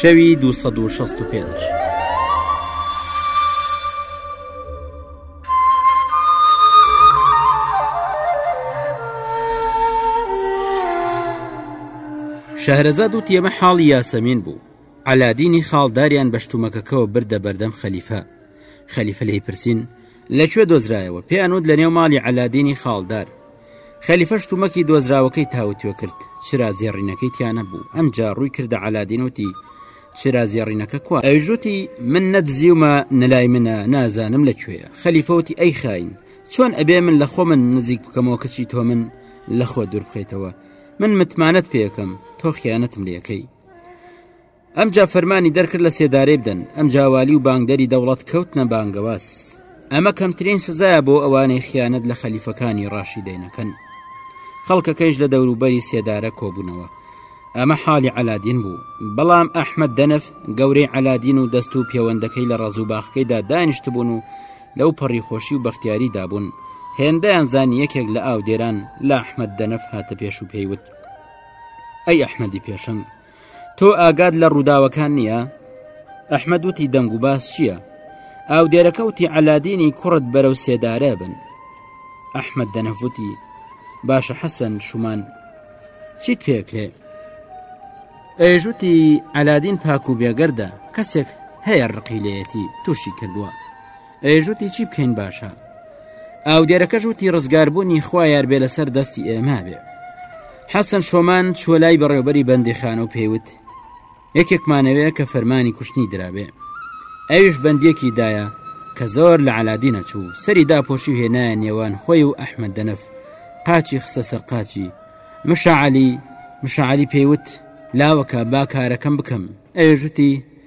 شەوی دو سەد و شەست و پێنج. شەهرەزاد و تێمە حاڵی یاسەمین بوو عەلادینی خاڵ داریان بە شتومەکەکەوە بردە بەردەم خەلیفە. خەلیفە لێی پرسین، لە کوێ دۆزرایەوە؟ پێیان وت لەنێو ماڵی عەلادینی خاڵدار. خەلیفە شتومەکی دۆزراوەکەی تاوتوێ کرد، چرا زێڕینەکەی تیا نەبوو. ئەمجا ڕووی کردە عەلادین وتی، چرا زێڕینەکە کوا؟ ئەویش وتی، من نەدزیومە، نە لای منە، نازانم لە کوێیە. خەلیفە وتی، ئەی خاین! چۆن ئەبێ من لە خۆمن نزیک بکەمەوە کەچی تۆ من لە خۆت دوور بخەیتەوە؟ من متمانەت پێ ئەکەم، تۆ خیانەتم لێ ئەکەی. ئەمجا فەرمانی دەرکرد لە سێدارەی بدەن ئەم جاوالی و بانگدەری دەوڵەت کەوت نە بانگەواز ئەمە کەمترین سزایە بۆ ئەوانەی خیانەت لە خەلیفەکانی ڕاشی دەینەکەن خەڵکەکەیش لە دەوروبەری سێدارە کۆبوونەوە ئەمە حالی علادین بوو بەڵام ئەحمد دەنف گەورەی علادین و دەست و پێوەندەکەی لە ڕزوو باخکەیدا دانیشتبوون و لەو پەڕی خۆشی و بەختیاری دابوون هێندەیان زانی یەکێک لە ئاودێران لە ئەحمد دەنف هاتە پێش و پێیوت ئەی ئەحمەدی پێشەنگ تۆ ئاگاد لە ڕووداوەکان نییە ئەحمەد وتی دەنگ و باس چییە ئاو دێرەکەوتی عەلادینی کوڕت بەرەو سێدارە بن ئەحمد دەنەفوتی باشە حەسەن شومان چیت پێکرێ ئێژوتی ئەلادین پاک و بێگەردە کەسێک هەیە ڕقی لەیەتی تووشی کردووە ئەیش وتی چی بکەین باشە ئاودێرەکەش وتی ڕزگاربوونی خوا یاربێ لەسەر دەستی ئێمە بێ حەسەن شۆمان چوە لای بەڕێوبەری بەندیخانە و پێیوت یەکێکمانەوەیە کە فەرمانی کوشتنی درابێ ئەویش بەندێکی دایە کە زۆر لە علادی نەچوو سەری داپۆشی هێنایە نێوان خۆی و ئەحمد دەنف قاچی خستە سەر قاچی مشعلی مشعلی پێیوت لاوەکە باکارەکەم بکەم ئەوێژوتی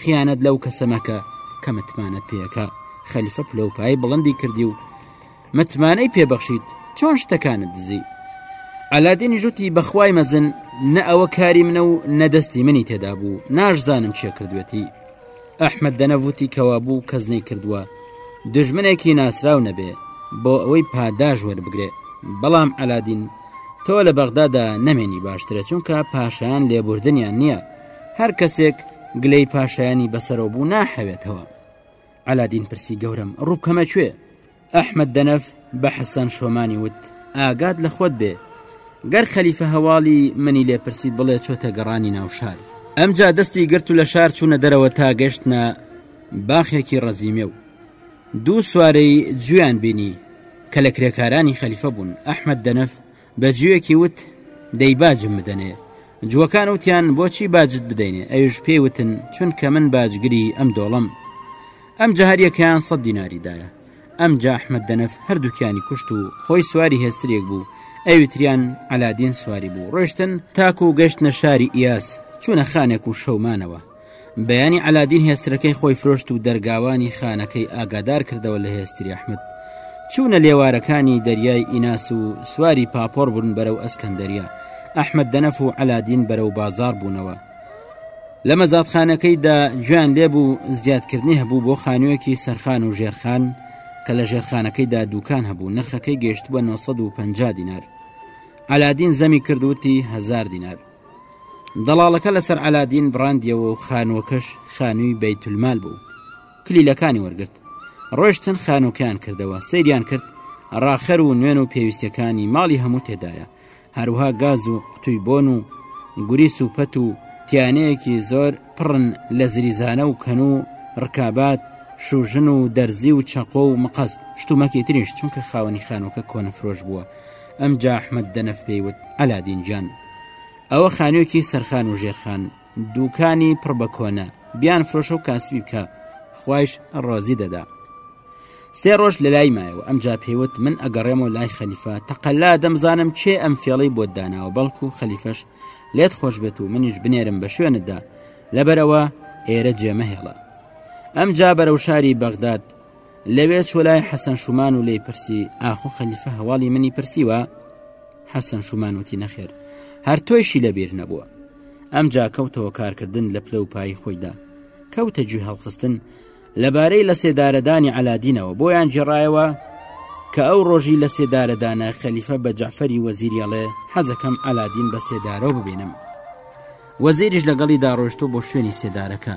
خیانەت لەو کەسە مەکە کە متمانەت پێەکە خەلیفە پلەوپایی بڵندی کردی و متمانەی پێبەخشیت چۆن شتەکانت دزی ئەلادینی ژوتی بەخوای مەزن نە ئەوە کاری منە و نەدەستی منی تێدا بوو ناشزانم چێ کردوێتی ئەحمد دەنەڤوتی کەوا بوو کەزنەی کردووە دژمنێکی ناسراو نەبێ بۆ ئەوەی پاداش وەربگرێ بەڵام ئەلادین تۆ لە بەغدادا نەمێنی باشترە چونکە پاشایان لێبوردنیان نییە هەر کەسێک گلەی پاشایانی بەسەرەوە بوو ناحەوێتەوە ئەلادین پرسی گەورم ڕووکەمە کوێ ئەحمد دەنەف بە حەسەن شۆمانی وت ئاگات لە خۆت بێ گەر خەلیفە هەواڵی منی لێپرسی بڵێ چۆتە گەڕانی ناوشار ئەمجا دەستی گرت و لە شار چوونە دەرەوە تا گەشتە باخێکی ڕەزیمێ و دوو سوارەی جویان بینی کە لە کرێکارانی خەلیفە بوون ئەحمد دەنەف بە جووێکی وت، دەی باجم بدەنێ. جووەکان وتیان، بۆچی باجت بدەینێ؟ ئەویش پێی وتن، چونکە من باجگری ئەم دۆڵەم. ئەمجا هەر یەکەیان سەد دیناری دایە. ئەمجا ئەحمەد دەنەف هەردووکیانی کوشت و خۆی سواری هێستریەک بوو، ئەوی تریان عەلادین سواری بوو، ڕۆیشتن تاکوو گەشتنە شاری ئیاس، چوونە خانێک و شەو مانەوە. بەیانی عەلادین هێسترەکەی خۆی فرۆشت و دەرگاوانی خانەکەی ئاگادار کردەوە لە هێستری ئەحمد چوونە لێوارەکانی دەریای ئیناس و سواری پاپۆر بوون بەرەو ئەسکەندەریا ئەحمد دەنەف و عەلادین بەرەو بازار بوونەوە لە مەزادخانەکەیدا گوێیان لێبوو زیادکردنی هەبوو بۆ خانوویەکی سەرخان و ژێرخان کە لە ژێرخانەکەیدا دوکان هەبوو نرخەکەی گەشت بە 950 دینار ئالادین زەمی کردوتی هزار دینار دەڵاڵەکە لەسەر عەلادین بڕاندیەوە و خانووەکەش خانووی بەیتولمال بوو کلیلەکانی وەرگرت ڕۆشتن خانووکەیان کردەوە سەیریان کرد ڕاخەر و نوێن و پێویستەکانی ماڵی هەموو تێدایە هەروها گاز و قوتوی بۆن و گوری سوپەت و تیانەیەکی زۆر پڕن لە زریزانە و کەن و ڕکابات شوژن و دەرزی و چەقۆ و مقەست شتومەکی تریش چونکە خاوەنی خانووکە کۆنەفرۆش بووە ئەم جا ئەحمد دەنەف پێیوت ئەلادین جان ئەوە خانوێکی سەرخان و ژێرخان دووکانی پڕ بە کۆنە بیان فرۆشە و کاسبی بکە خوایش ڕۆزی دەدا سێ ڕۆژ لە لای مایەوە ئەم جا پێیوت من ئەگەڕێم و لای خەلیفە تەقەلا دەمزانم چێ ئەم فێڵی بۆت داناوە بەڵکو خەلیفەش لێت خۆش بێت و منیش بنێرم بە شوێنتدا لەبەرەوە ئێرە جێمەهێڵە ئەم جا بەرەو شاری بەغداد لەوێ چوە لای حەسەن شومان و لی پرسی ئاخۆ خەلیفە هەواڵی منی پرسیوە حەسەن شومان وتی نەخێر هەر تۆیشی لەبیر نەبووە ئەم جا کەوتەوە کارکردن لە پلە و پایی خۆیدا کەوتە گوێ هەڵخستن لەبارەی لە سێدارەدانی علادینەوە بۆیان جێڕایەوە کە ئەو ڕۆژی لە سێدارەدانە خەلیفە بە جەعفەری وەزیریەڵێ حەزەکەم علادین بە سێدارەوە ببینم وەزیریش لەگەڵی داڕۆشتۆ بۆ شوێنی سێدارەکە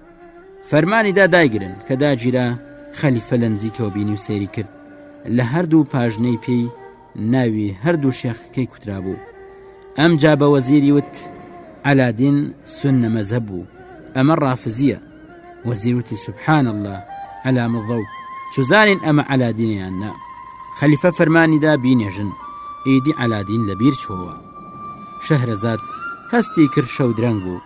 فەرمانی دا دایگرن کە داگیرا خەلیفە لە نزیکەوە بینی و سێری کرد لە هەردوو پاژنەی پێی ناوی هەردوو شێخەکەی کوترا بوو ئەم جا بە وەزیری وت ئەلادین سنە مەزە بوو ئەمە ڕافزیە وەزیروتی سبحان الله ئەلا مضەو چزانین ئەمە ئەلادینیان نا خەلیفە فەرمانیدا بینێژن ئیدی ئەلادین لەبیر چۆوە شەهرەزاد هەستی کرد شەو درەنگ بوو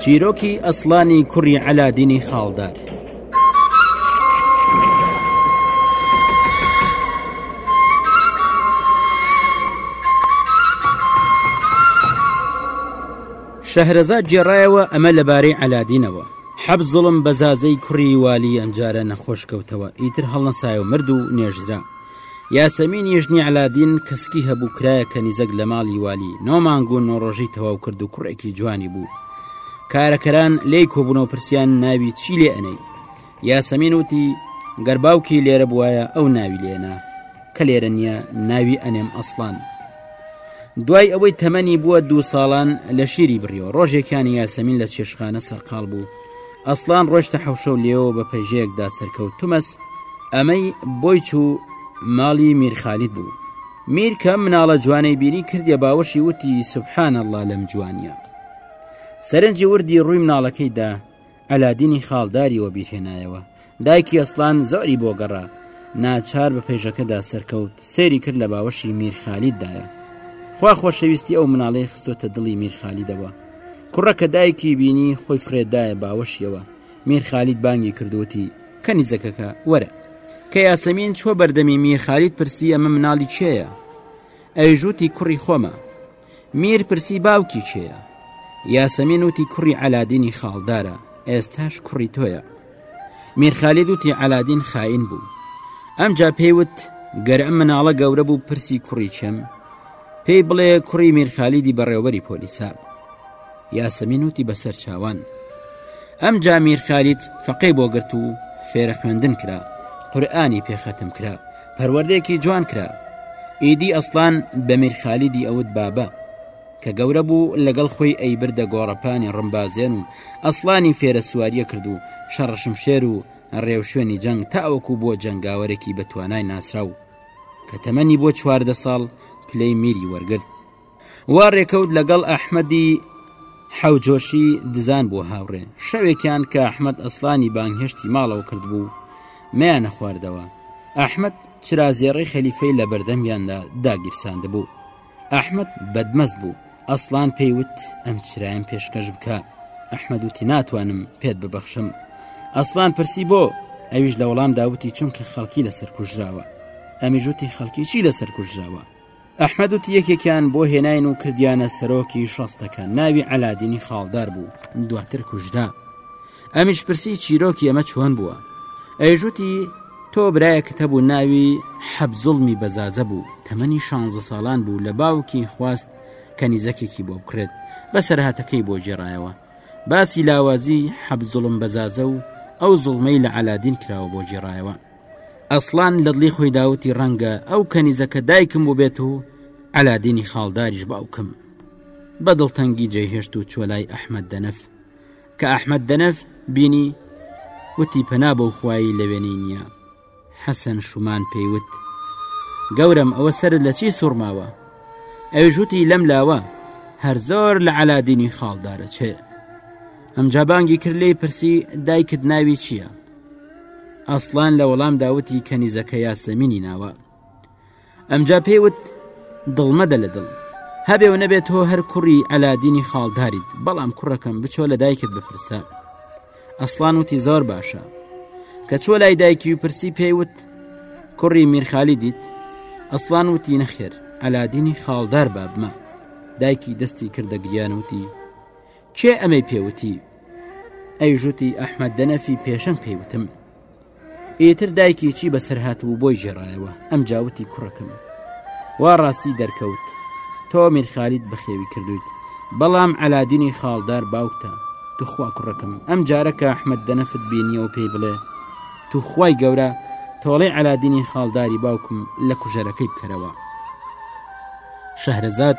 چیرۆکی ئەسلانی کوڕی عەلادینی خاڵدار شەهرەزاد جێڕایەوە ئەمە لەبارەی عەلادینەوە حەب زڵم بەزازەی کوڕی والی ئەمجارە نەخۆشکەوتەوە ئیتر هەڵنەسایە و مرد و نێژرا یاسەمینی ژنی عەلادین کە سکی هەبوو کرایە کەنیزەک لە ماڵی والی نۆ مانگ و نۆ ڕۆژی تەواو کرد و کوڕێکی جوانی بوو کارەکەران لێی کۆبوونەوە پرسیان ناوی چی لێ ئەنەی یاسەمین وتی گەر باوکی لێرە بواە ئەو ناوی لێنا کە لێرە نییە ناوی ئەنێم ئەسڵان دوای ئەوەی تەمەنی بووە دوو ساڵان لە شیری بڕیەوە ڕۆژێکیانی یاسەمین لە چێشخانە سەرقال بوو ئەسلان ڕۆشتە حەوشە و لێەوە بە پەیژەیەکدا سەرکەوت تومەس ئەمەی بۆی چوو ماڵی میرخالید بوو میرکە مناڵە جوانەی بینی کردێ باوەشی وتی سبحانە الله لەم جوانیە سەرنجی وردی ڕووی مناڵەکەیدا ئەلادینی خاڵداری وەبیرهێنایەوە. دایکی ئەسڵان زۆری بۆ گەڕا. ناچار بە پەیژەکەدا سەرکەوت، سەیری کرد لە باوەشی میر خالیددایە. خوا خۆشەویستی ئەو مناڵەی خستۆتە دڵی میر خالیدەوە. کوڕە کە دایکی بینی خۆی فڕێدایە باوەشیەوە. میر خالید بانگی کرد وتی، کەنیزەکەکە وەرە. کە یاسەمین چووە بەردەمی میر خالید پرسی ئەمە مناڵی کێیە؟ ئەویش وتی کوڕی خۆمە. میر پرسی باوکی کێیە؟ یاسەمین وتی کوڕی عەلادینی خاڵدارە، ئێستاش کوڕی تۆیە. میر خالید وتی عەلادین خاین بوو. ئەمجا پێی وت گەر ئەم مناڵە گەورە بوو پرسی کوڕی کێم؟ پێی بڵێ کوڕی میر خالیدی بەڕێوەبەری پۆلیسە. یاسەمین وتی بەسەر چاوان. ئەم جامیر خالید فەقەی بۆ گرت و فێرە خوێندن کرا قورآانی پێخەتم کرا پەروەردەیەکی جوان کرا ئیدی ئەسلان بە میرخالیدی ئەوت بابە کە گەورە بوو لەگەڵ خۆی ئەی بردە گۆڕەپانی ڕمبازێن و ئەسلانی فێرە سواریە کرد و شەڕشم شێر و ڕێوشوێنی جەنگ تاوەکو بۆ جەنگاوەرێکی بە توانای ناسراو کە تەمەنی بۆ چواردە ساڵ پلەی میری وەرگرت وا ڕێکەوت لەگەڵ ئەحمەدی حەوجۆشی دزان بووە هاوڕێ شەوێکیان کە ئەحمد ئەسلانی بانگهێشتی ماڵەوە کردبوو میانە خواردەوە ئەحمد چرازێڕی خەلیفەی لە بەردەمیاندا داگیرساند بوو ئەحمد بەدمەست بوو ئەسلان پێیوت ئەم چرایم پێشکەش بکە ئەحمد وتی ناتوانم پێت ببەخشم ئەسلان پرسی بۆ ئەویش لە وەڵام داوتی چونکە خەڵکی لەسەر کوژراوە ئەمیژوتی خەڵکی چی لەسەر کوژراوە ئەحمەد وتی یەکێکیان بۆ هێناین و کردیانە سەرۆکی شەستەکە ناوی عەلادینی خاڵدار بوو دواتر کوژرا ئەمیش پرسی چیرۆکی ئەمە چۆن بووە ئەیژوتی تۆ برایەکت هەبوو ناوی حەبزوڵمی بەزازە بوو تەمەنی شانزە ساڵان بوو لە باوکی خواست کەنیزەکێکی بۆ بکرێت بەسەرهاتەکەی بۆ جێڕایەوە باسی لاوازی حەبزوڵم بەزازە و ئەو زوڵمەی لە عەلادین کراوە بۆ جێڕایەوە ئەسڵان لە دڵی خۆی داوتی ڕەنگە ئەو کەنیزە کە دایکم بووبێت و ئەلادینی خاڵداریش باوکم بە دڵتەنگی جێهێشت و چۆلای ئەحمد دەنەف کە ئەحمد دەنەف بینی وتی پەنا بەو خوایی لەوێنەی نییە حەسەن شومان پێیوت گەورم ئەوە سرد لە چی سوڕماوە ئەوی ژووتی لەم لاوە هەر زۆر لە عەلادینی خاڵدارە چێ ئەمجا بانگی کرد لێی پرسی دایکت ناوی چییە؟ ئەسڵان لە وەڵام داوتی کەنیزەکە یاسەمینی ناوە ئەمجا پێوت دڵمەدە لە دڵ هەبێ و نەبێت هۆ هەر کوڕی ئەلادینی خاڵداریت بەڵام کوڕەکەم بچۆ لە دایکت بپرسە ئەسڵان وتی زۆر باشە کە چۆ لای دایکی و پرسی پێیوت کوڕی میرخالی دیت ئەسڵان وتی نەخێر ئەلادینی خاڵدار بابمە دایکی دەستی کردە گریان وتی کێ ئەمەی پێ وتی؟ ئەی ژوتی ئەحمە دەنەفی پێشەنگ پێی وتم ئیتر دایکی چی بەسەر هاتبوو بۆی جێڕایەوە ئەم جاوتی کوڕەکەم وا ڕاستی دەرکەوت تۆ میرخالیت بەخێوی کردویت بەڵام ئەلادینی خاڵدار باوکتە توخوا کوڕەکەم ئەم جارەکە ئەحمد دەنەفت بینیەوە پێی بڵێ توخوای گەورە تۆڵی ئەلادینی خاڵداری باوکم لە کوژەرەکەی بکەرەوە شەهرەزاد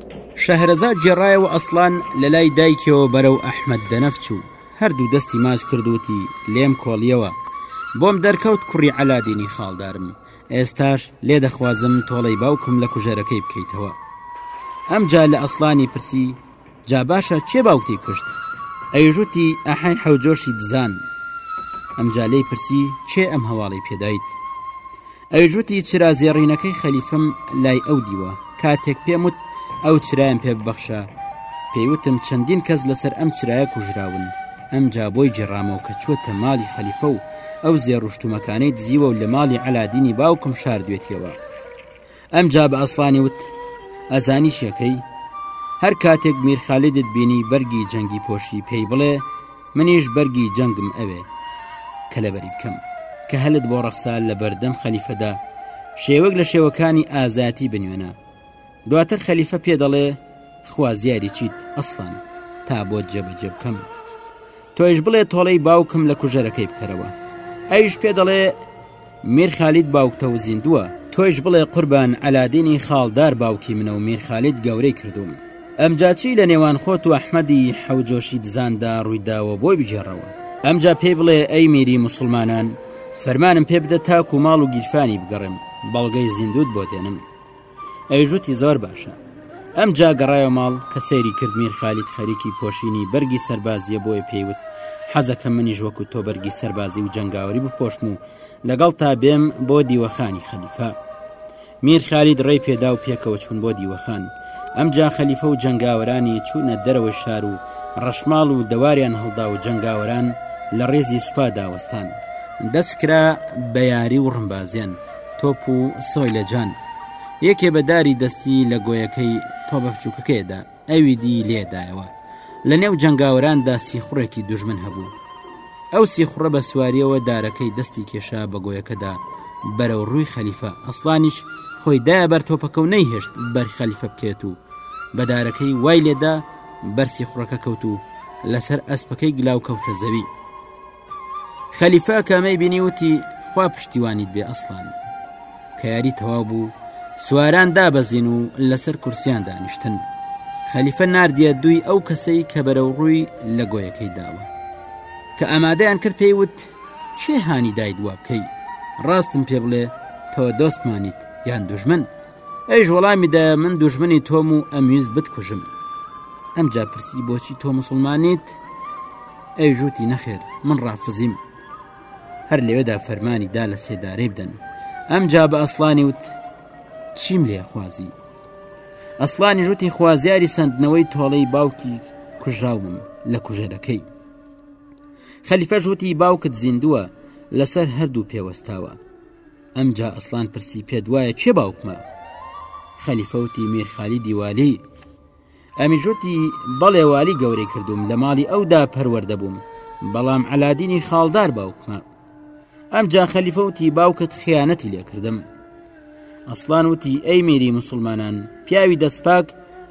شەهرەزاد گێڕایەوە ئەسڵان لە لای دایکەوە بەرەو ئەحمد دەنەف چوو هەردوو دەستی ماچ کردوتی لێم کۆڵیەوە بۆم دەرکەوت کوڕی عەلادینی خاڵدارم ئێستاش لێ دەخوازم تۆڵەی باوکم لە کوژەرەکەی بکەیتەوە ئەمجا لە ئەسڵانی پرسی جا باشە کێ باوکتی کوشت ئەیژوتی ئەحەی حەوجۆشی دزان ئەمجا لێی پرسی کێ ئەم هەواڵی پێدایت ئەویش وتی چرا زێڕینەکەی خەلیفم لای ئەو دیوە کاتێک پێم وت ئەو چرایم پێ ببەخشە پێیوتم چەندین کەس لەسەر ئەم چرایە کوژراون ئەم جا بۆی جێڕامەوە کە چوەتە ماڵی خەلیفە و ئەو زێڕشتومەکانەی دزیوە و لە ماڵی عەلادینی باوکم شاردوێتیەوە ئەم جا بە ئەسڵانی وت ئەزانی شەکەی هەر کاتێک میرخالیدت بینی بەرگی جەنگی پۆشی پێی بڵێ منیش بەرگی جەنگم ئەوێ کە لەبەری بکەم کە هەلت بۆ ڕەخسا لە بەردەم خەلیفەدا شێوەک لە شێوەکانی ئازاتی بنوێنە دواتر خەلیفە پێ دەڵێ خوازیاری چیت ئەسڵان تا بۆ جێبەجێ بکەم تۆیش بڵێ تۆڵەی باوکم لە کوژەرەکەی بکەرەوە ئەویش پێ دەڵێ میر خالید باوکتەو زیندووە تۆیش بڵێ قوربان عەلادینی خاڵدار باوکی منە و میر خالید گەورەی کردووم ئەمجا چی لە نێوان خۆت و ئەحمەدی حەو جۆشی دزاندا ڕووی داوە بۆی بگێڕەوە ئەمجا پێی بڵێ ئەی میری موسوڵمانان فەرمانم پێ بدە تاکو ماڵ و گیرفانی بگەڕێم بەڵگەی زیندووت بۆ دێنم. ئەویش وتی زۆر باشە ئەم جا گەڕایەوە ماڵ کە سەیری کرد میر خالید خەریکی پۆشینی بەرگی سەربازیە بۆیە پێیوت حەزەکە منیش وەکو تۆ بەرگی سەربازی و جەنگاوەری بپۆشم و لەگەڵ تا بێم بۆ دیوەخانی خەلیفە میر خالید ڕێی پێدا و پێکەوە چوون بۆ دیوەخان ئەم جا خەلیفە و جەنگاوەرانی چوونە دەرەوەی شار و ڕەشماڵ و دەواریان هەڵدا و جەنگاوەران لە ڕێزی سوپا داوەستان دەستکرا بە یاری و ڕمبازیان تۆپ و سۆی لە جان یەکێ بە داری دەستی لە گۆیەکەی تۆبە بچووکەکەیدا ئەوی دی لێدایەوە لە نێو جەنگاوەراندا سیخڕێکی دژمن هەبوو ئەو سیخڕە بە سواریەوە دارەکەی دەستی کێشا بە گۆیەکەدا بەرەو ڕووی خەلیفە ئەسلانیش خۆی دایە بەر تۆپەکە و نەیهێشت بەر خەلیفە بکرێت و بەدارەکەی وای لێدا بەرسی خوڕەکە کەوت و لەسەر ئەسپەکەی گلااو کەوتە زەوی خەلیفە کامەی بینی وتی خوا پشتیوانیت بێ ئەسڵان کە یاری تەواو بوو سواران دابەزین و لەسەر کورسیان دانیشتن خەلیفە نردە دوی ئەو کەسەی کە بەرەو ڕووی لە گۆیەکەی داوە کە ئامادەیان کرد پێی وت چێ هانی دایت وا بکەی ڕاستم پێ بڵێ تۆ دۆستمانیت یان دژمن ئەیش وەڵامیدا من دژمنی تۆم و ئەمویست بتکوژم ئەمجا پرسی بۆچی تۆ مسلمانیت ئەویش وتی نەخێر من ڕافزیم هەر لەوێدا فەرمانی دا لە سێدارەی بدەن ئەم جا بە ئەسلانی وت چیم لێ خوازی ئەسلانی ژوتی خوازیاری سندنەوەی تۆڵەی باوکی کوژاوم لە کوژەرەکەی خەلیفە ژوتی باوکت زیندووە لەسەر هەردوو پێوەستاوە ئەمجا ئەسلان پرسی پێ دوایە کێ باوکمە خەلیفەوتی میرخالی دیوالی ئەمیش وتی، بەڵێ والی گەورەی کردووم، لە ماڵی ئەودا پەروەردە بووم، بەڵام عەلادینی خاڵدار باوکمە. ئەمجا خەلیفە وتی، باوکت خیانەتی لێ کردم. ئەسڵان وتی، ئەی میری موسڵمانان، پیاوی دەستپاک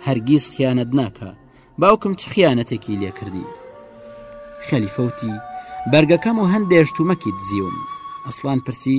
هەرگیز خیانەت ناکا، باوکم چ خیانەتێکی لێ کردی؟ خەلیفە وتی، بەرگەکەم و هەندێ شتومەکی دزیوم. ئەسڵان پرسی،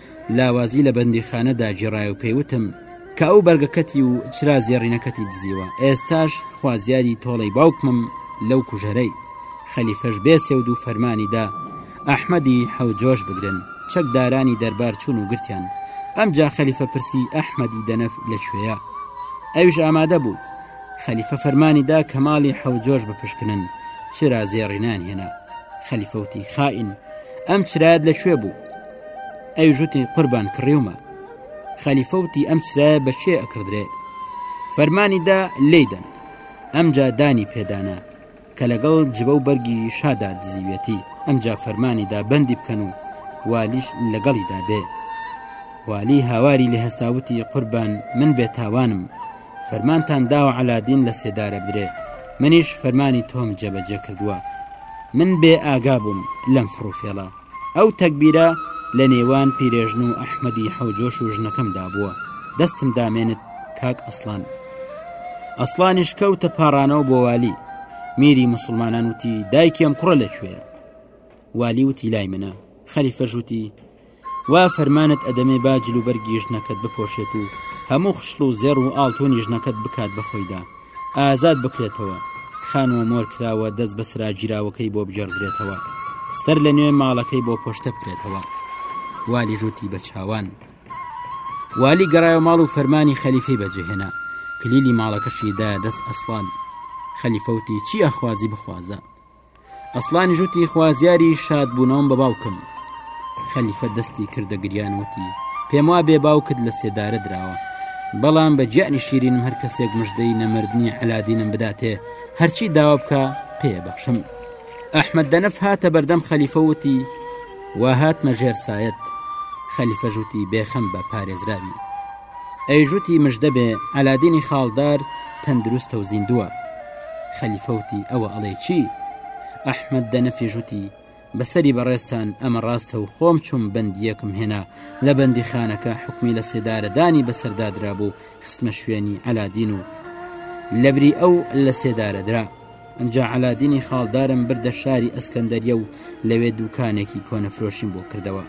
لاوازی لە بەندیخانە داگیڕایەو پێیوتم کە ئەو بەرگەکەتی و چرا زێڕینەکەتی دزیوە ئێستاش خوازیاری تۆڵەی باوکمم لەو کوژەرەی خەلیفەش بێ سێود و فەرمانی دا ئەحمەدی حەوجۆش بگرن چەکدارانی دەربار چوون و گرتیان ئەمجا خەلیفە پرسی ئەحمەدی دەنەف لە کوێیە ئەویش ئامادە بوو خەلیفە فەرمانی دا کە ماڵی حەوجۆش بپشکنن چرا زێڕینان هێنا خەلیفەوتی خائین ئەم چرایت لە کوێ بوو ئەویش وتی قوربان کڕیومە خەلیفە وتی ئەم چرایە بە کێ ئەکڕدرێ فەرمانی دا لێدەن ئەمجا دانی پێدانا کە لەگەڵ جبە و بەرگی شادا دزیوێتی ئەمجا فەرمانی دا بەندی بکەن و والیش لەگەڵی دابێ والی هاواری لە هەستاوتی قوربان من بێتاوانم فەرمانتان داوە علادین لە سێدارە بدرێ منیش فەرمانی تۆم جەبەجێ کردووە من بێ ئاگا بووم لەم فڕوفێڵە ئەو تەگبیرە لە نێوان پیرێژن و ئەحمەدی حەوجۆش و ژنەکەمدا بووە دەستم دامێنت کاک ئەسلان ئەسلانیش کەوتە پاڕانەوە بۆ والی میری مسلمانان وتی دایکیان کوڕە لەکوێە والی وتی لای منە خەریفە ژووتی وا فەرمانت ئەدەمێ با جلوبەرگی ژنەکەت بپۆشێت و هەموو خشڵ و زێڕ و ئاڵتۆنی ژنەکەت بکات بەخۆیدا ئازاد بکرێتەوە خانووە مۆر کراوە دەست بەسراگیراوەکەی بۆ بگەڕدرێتەوە سەر لە نوێ ماڵەکەی بۆ پۆشتە بکرێتەوە والی ژووتی بە چاوان والی گەڕایە ماڵ و فەرمانی خەلیفی بەجێهێنا کلیلی ماڵەکەشی دا دەست ئەسڵان خەلیفەوتی چی ئەخوازی بخوازە ئەسڵانیش وتی خوازیاری شادبوونەوەم بە باوکم خەلیفە دەستی کردە گریانوتی پێم وا بێ باوکت لە سێدارە دراوە بەڵام بە گیانی شیرینم هەر کەسێک مژدەی نەمردنی علادینم بداتێ هەرچی داوا بکە پێ بەخشم ئەحمد دەنف هاتە بەردەم خەلیفەوتی وا هاتمە ژێر سایەت خەلیفەژوتی بێخەم بە پارێزراوی ئەی ژووتی مژدە بێ ئەلادینی خاڵدار تەندروستە و زیندووە خەلیفەوتی ئەوە ئەڵێ چی ئەحمد دەنەفی ژووتی بەسەری بەڕێزتان ئەمە ڕاستە و خۆم چوم بەندیەکم هێنا لە بەندی خانەکە حکومی لە سێدارەدانی بەسەردادرابوو خستمە شوێنی ئەلادین و لەبری ئەو لە سێدارەدرا ئەنجا عەلادینی خاڵدارم بردە شاری ئەسکەندەریە و لەوێ دووکانێکی کۆنەفرۆشیم بۆ کردەوە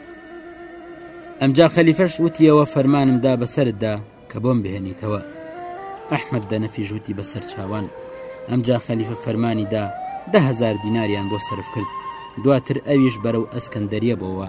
ئەمجا خەلیفەش وتیەوە فەرمانمدا بەسەردا کە بۆم بهێنیتەوە ئەحمد دەنەفی ژووتی بەسەر چاوان ئەمجا خەلیفە فەرمانیدا دههزار دیناریان بۆ سرف کرد دواتر ئەویش بەرەو ئەسکەندەریە بۆەوە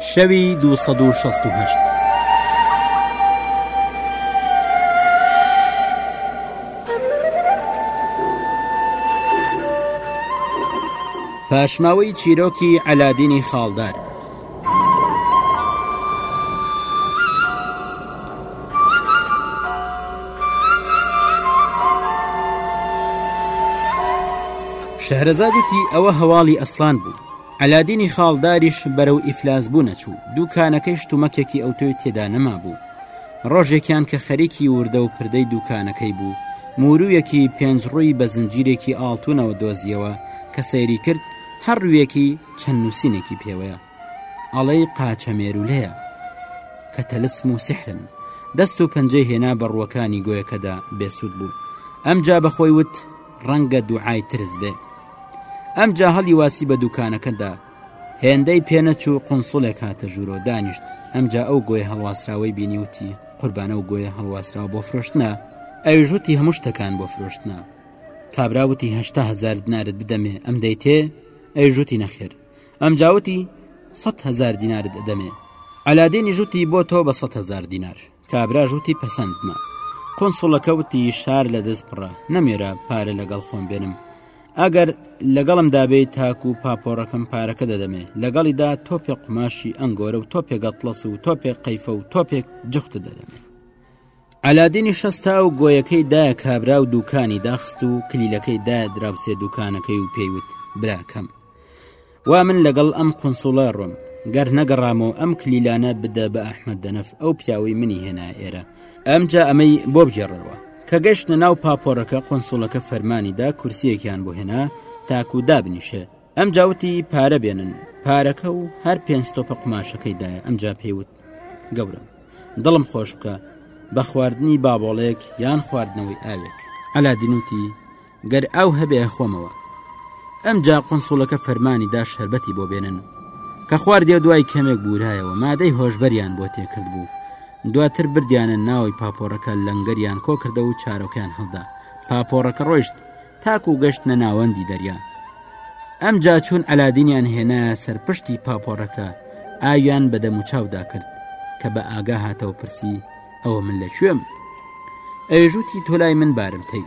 شەوی دوو سەد و شەست و هەشت. پاشماوەی چیرۆکی ئەلادینی خاڵدار. شەهرەزاد وتی ئەوە هەواڵی ئەسڵان بوو. عەلادینی خاڵداریش بەرەو ئیفلاس بوون ئەچوو، دووکانەکەی شتومەکێکی ئەوتۆی تێدا نەمابوو. ڕۆژێکیان کە خەریکی وردە و پردەی دووکانەکەی بوو، مووروویەکی پێنج ڕووی بە زنجیرێکی ئاڵتوونەوە دۆزییەوە کە سەیری کرد، هەر ڕوویەکی چەند نووسینێکی پێوەیە. ئەڵێی قاچە مێروولەیە. کە تەلسم و سیحرن. دەست و پەنجەی هێنا بە ڕووەکانی گۆیەکەدا، بێسوود بوو. ئەمجا بە خۆی وت. ڕەنگە دوعای ترس بێ ئەم جا هەڵی واسی بە دوکانەکەدا هێندەی پێنەچوو قنسڵێک هاتە ژوورۆ دانیشت ئەم جا ئەو گۆیە هەڵواسراوەی بینیوتی قوربانە و گۆیە هەڵواسراوە بۆ فرۆشتنە ئەوژوتی هەموو شتەکان بۆ فرۆشتنە کابراوتی هشتا هزار دینارت بدەمێ ئەم دەیتێ ئەیژوتی نەخێر ئەم جاوتی سە هزار دینارت ئەدەمێ ئەلادێنی ژوتی بۆ تۆ بە سە هزار دینار کابراش وتی پەسەندمە. قونسوڵەکە وتی شار لە دەست پڕە نەمێرا پارە لەگەڵ خۆم بێنم ئەگەر لەگەڵم دابێ تاکو و پاپۆڕەکەم پارەکە دەدەمێ لەگەڵیدا تۆپێ قوماشی ئەنگۆرە و تۆپێ گەڵتڵەس و تۆپێک قەیفە و تۆپێک جخت دەدەمێ ئەلادینی شەستا و گۆیەکەی دایە کابرا و دووکانی داخست و کلیلەکەی دا دراوسێ دووکانەکەی و پێیوت براکەم وا من لەگەڵ ئەم قونسوڵە ڕۆم گەر نەگەڕامەوە ئەم کلیلانە بدە بە ئەحمەد دەنەف ئەو پیاوەی منی هێنا ئێرە ئەمجا ئەمەی بۆ بگێڕەوە کە گەشتە ناو پاپۆڕەکە قۆنسوڵەکە فەرمانیدا کورسیەکیان بۆ هێنا تاکو دابنیشێ ئەم جاوتی پارە بێنن پارەکە و هەر پێنج تۆپە قماشەکەی دایە ئەم جا پێیوت گەورم دڵم خۆش بکە بە خواردنی بابۆڵێک یان خواردنەوەی ئاوێک ئەلا دینوتی گەر ئاو هەبێ ئەخۆمەوە ئەمجا قنسوڵەکە فەرمانی دا شربەتی بۆ بێنن کە خواردێ دوای کەمێک بورایەوە مادەی هۆشبەریان بۆ تێکرد بوو دواتر بردیانە ناوی پاپۆڕەکە لەنگەریان کۆکردە و چارۆکیان هەڵدا پاپۆڕەکە ڕۆیشت تاکو و گەشت نەناوەندی دەریا ئەم جاچوون ئەلادینیان هێنا سەرپشتی پاپۆڕەکە ئاویان بە دەم و چاودا کرد کە بە ئاگا هاتەوە پرسی ئەوە من لە کوێم ئەژوتی تۆلای من بارمتەی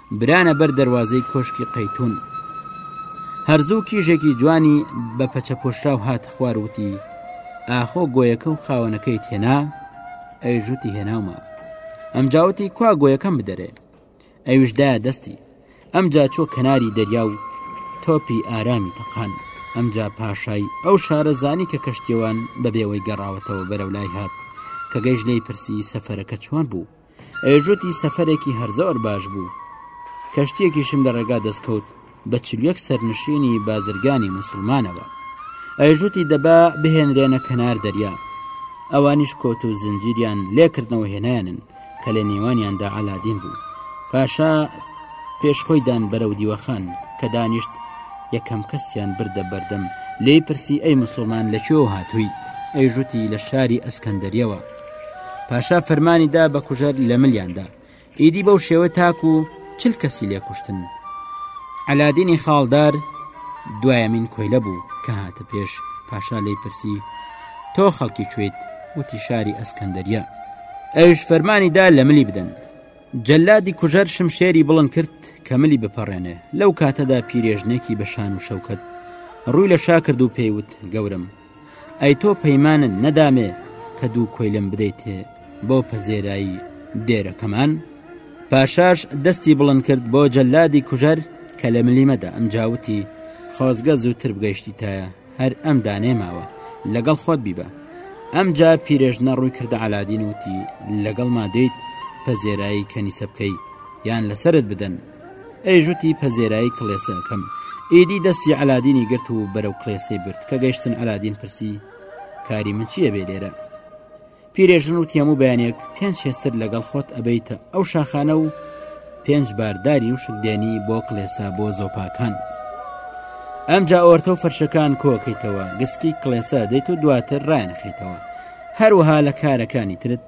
برانە بەر دەواازەی کۆشکی قەیتون هەرزوو کیژێکی جوانی بە پەچە پۆشراو هات خواروتی ئاخۆ گۆیەکە و خاوەنەکەی تێنا ئەیژوتی هێناومە ئەم جاوتی کوا گۆیەکەم بدەرێ ئەویشدا دەستی ئەم جا چۆ کەناری دەریا و تۆپی ئارامی تەقان ئەمجا پاشای ئەو شارە زانی کە کەشتیەوان بەبێەوەی گەڕاوەتەوە بەرەو لای هات کە گەیش لی پرسی سەفەرەکە چۆن بوو ئەیژوتی سەفەرێکی هەرزۆر باش بوو کەشتیەکیشم لەڕێگا دەستکەوت بە چل و یەک سەرنشینی بازرگانی موسڵمانەوە ئەیژوتی دەبا بهێنرێنە کەنار دەریا ئەوانیش کۆت و زنجیریان لێکردنەوە هێنانن کە لە نێوانیاندا عەلادین بوو پاشا پێش خۆی دان بەرەو دیوەخان کە دانیشت یەکەم کەسیان بردە بەردەم لێی پرسی ئەی مسلمان لە کوێوە هاتووی ئەیژوتی لە شاری ئەسکەندەریەوە پاشا فەرمانی دا بە کوژەر لە ملیاندا ئیدی بەو شێوە تاکو و چل کەسی لێکوشتن ئەلادینی خاڵدار دوایەمین کۆیلە بوو کە هاتە پێش پاشا لی پرسی تۆ خەڵکی کوێیت وتی شاری ئەسکەندەریە ئەوش فەرمانی دا لە ملی بدەن جەلادی کوژەر شمشێری بڵند کرد کە ملی بپەڕێنێ لەو کاتەدا پیرێژنێکی بە شان و شەوکەت ڕووی لە شا کرد و پێیوت گەورم ئەی تۆ پەیمانت نەدامێ کە دوو کۆیلم بدەیتێ بۆ پەزێرایی دێرەکەمان پاشاش دەستی بڵند کرد بۆ جەلادی کوژەر کە لە ملیمەدا ئەم جاوتی خۆزگە زووتر بگەیشتیتایە هەر ئەم دانێ ماوە لەگەڵ خۆت بیبە ئەم جا پیرێژنە ڕووی کردە علادین وتی لەگەڵ مادەیت پەزێرایی کەنیسە بکەی یان لەسرت بدەن ئەی ژووتی پەزێرایی کڵێسەکەم ئیدی دەستی ئەلادینی گرت و بەرەو کڵێسەی برد کە گەشتن ئەلادین پرسی کاری من چیە بێ لێرە پیرێژن و تێمو بەیانێک پێنج هێستر لەگەڵ خۆت ئەبیتە ئەو شاخانە و پێنج بارداری و شکدێنی بۆ کلێسا بۆ زۆپاکان ئەمجا ئۆرتە و فەرشەکان کۆکەیتەوە گسکی کلێسا دەیت و دواتر ڕایانەخیتەوە هەروەها لە کارەکانی ترت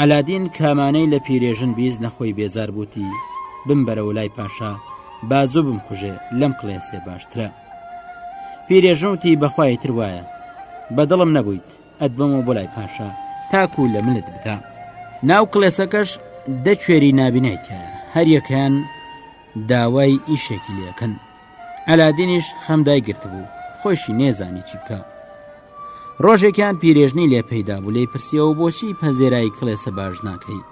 عەلادین کە مانەی لە پیرێژن بیست نەخۆی بێزار بووتی بمبەرەوە لای پاشا با زوو بمکوژێ لەم کڵێسێ باشترە پیرێژنوتی بەخوای تر وایە بە دڵم نەبوویت ئەتبمەوە بۆ لای پاشا تاکو لە منت بکە ناو کڵێسەکەش دەکوێری نابینای تایە هەریەکەیان داوای ئیشێکی لەکەن ئەلادینیش خەم دایگرتبوو خۆشی نێزانی چی بکە ڕۆژێکیان پیرێژنی لێ پەیدا بوو لێ پرسیەوە بۆچی پەزێرایی کڵێسە باش ناکەی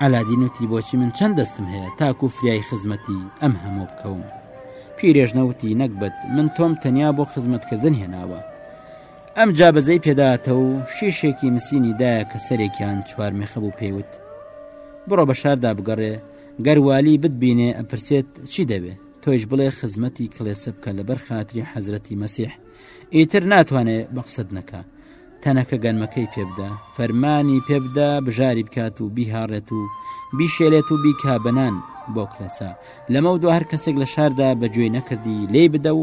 ئەلادین وتی بۆچی من چەند دەستم هەیە تاکو فریای خزمەتی ئەم هەموو بکەوم پیرێژنەوتی نەکبەت من تۆم تەنیا بۆ خزمەتکردن هێناوە ئەم جا بەزەی پێداتە و شیشێکی مسینی دایە کە سەرێکیان چوارمێخە بوو پێیوت بڕۆ بە شاردا بگەڕێ گەر والی بتبینێ ئەپرسێت چی دەوێ تۆیش بڵێ خزمەتی کڵێسە بکە لەبەر خاتری حەزرەتی مەسیح ئیتر ناتوانێ بە قسەت نەکە تەنەکە گەنمەکەی پێبدە فەرمانی پێبدە بژاری بکات و بیهاڕێت و بیشێلێت و بیکا بەنان بۆ کلێسا لەمە دو هەر کەسێک لە شاردا بەگوێی نەکردی لی بدە و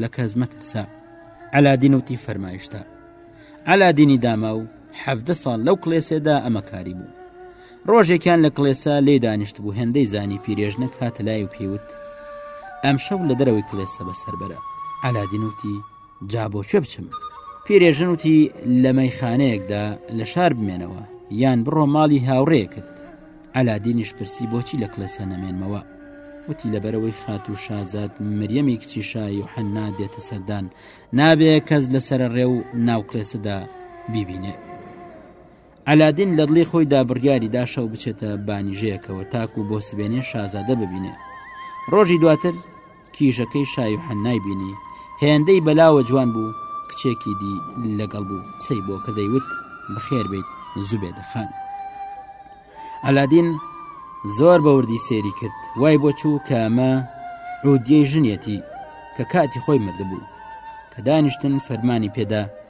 لە کەس مەترسا ئەلادین وتی فەرمایشتە ئەلادینی داما و حەفدە ساڵ لەو کلێسێدا ئەمەکاری بوو ڕۆژێکیان لە کڵێسا لێ دانیشت بوو هێندەی زانی پیرێژنەک هاتە لای و پێوت ئەم شەو لە دەرەوەی کڵێسە بەسەربەرە ئالادین وتی جا بۆ کوێ بچم پیرێژن وتی لە مەیخانەیەکدا لە شار بمێنەوە یان بڕۆ ماڵی هاوڕێکت ئالادینیش پرسی بۆچی لە کڵێسە نەمێنمەوە وتی لەبەرەوەی خات و شازاد مریەمی کچی شای و حەننا دێتە سەردان نابێ کەس لەسرە ڕێ و ناوکلێسەدا بیبینێ ئەلادین لە دڵی خۆیدا بڕیاری دا شەو بچێتە بانیژەیەکەوە تاکو بۆ سبێنێ شازادە ببینێ ڕۆژی دواتر کیژەکەی شای و حەنای بینی هێندەی بەلاوە جوان بوو کچێکی دی لەگەڵ بوو قسەی بۆ کە دەیوت بخێر بیت زوبێ دەخان ئەلادین زۆر بە وردی سێری کرد وای بۆ چوو کە ئەمە ڕودیەی ژنیەتی کە کاتی خۆی مردبوو کە دانیشتن فەرمانی پێدا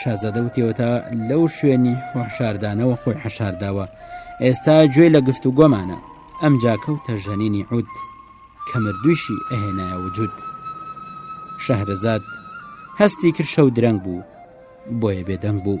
شازادە وتیەوەتا لەو شوێنی خۆحشاردانەوە خۆی حەشارداوە ئێستا گوێی لە گفت و گۆمانە ئەم جاکەوتە ژەنینی عود کە مردویشی ئەهێنایە وجود شەهرەزاد هەستی کرد شەو درەنگ بوو بۆیە بێدەنگ بوو.